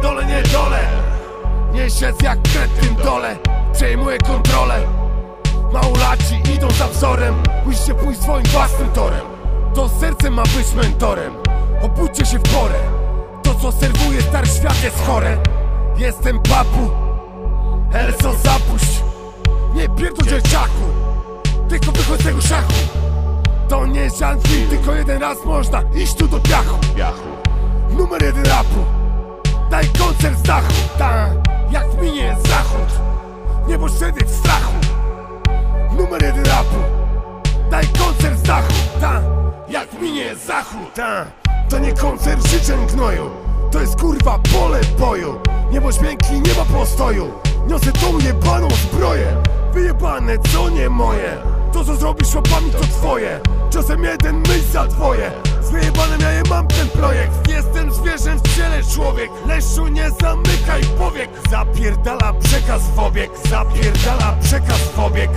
pierdolę, nie dole. Nie siedz jak kret w tym dole. Przejmuję kontrolę. Małolaci idą za wzorem. Musicie pójść swoim własnym torem. To serce ma być mentorem. Obudźcie się w porę. To co serwuje stary świat jest chore. Jestem papu. Elso zapuść. Nie pierdol dzieciaku. Tylko wychodź z tego szachu. To nie jest Tylko jeden raz można iść tu do piachu Daj koncert z dachu Ta, jak minie zachód. Nie bądź wtedy w strachu. Numer jeden rapu. Daj koncert z dachu Ta, jak minie zachód. Ta, to nie koncert życzeń gnoju To jest kurwa pole boju. Nie bądź miękki, nie ma postoju. Niosę tą jebaną zbroję. Wyjebane, co nie moje. To co zrobisz łapami to twoje. Czasem jeden myśl za twoje Z wyjebanym ja je mam ten projekt. Jestem zwierzę w ciele człowiek. Leszczu nie zamykaj powiek. Zapierdala przekaz w obieg. Zapierdala przekaz w obieg.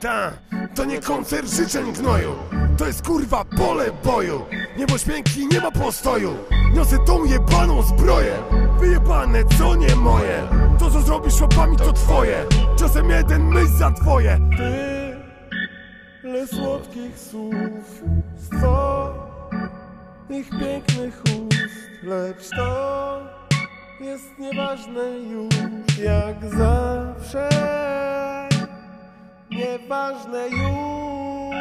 Ta, to nie koncert życzeń gnoju. To jest kurwa pole boju. Nie bądź miękki, nie ma postoju. Niosę tą jebaną zbroję. Wyjebane, co nie moje. To co zrobisz łapami to twoje. Czasem jeden myśl za twoje. Tyle słodkich słów z twoich pięknych ust Lecz to jest nieważne już jak zawsze. Nieważne już.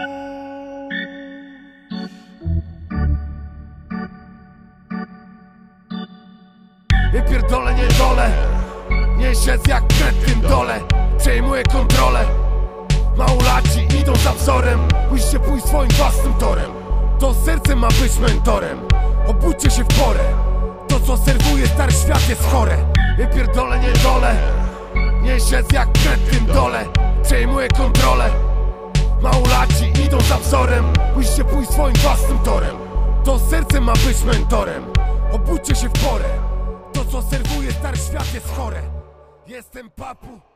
Wypierdolę nie dole Nie siedz jak w tym dole. Przejmuję kontrolę. Małolaci idą za wzorem. Musicie pójść swoim własnym torem. To serce ma być mentorem Obudźcie się w porę. To co serwuje stary świat jest chore. Wypierdolę nie dole Nie siedz jak w tym dole. Przejmuję kontrolę. Małolaci idą za wzorem. Musicie pójść swoim własnym torem. To serce ma być mentorem. Obudźcie się w porę. To co serwuje stary świat jest chore. Jestem papu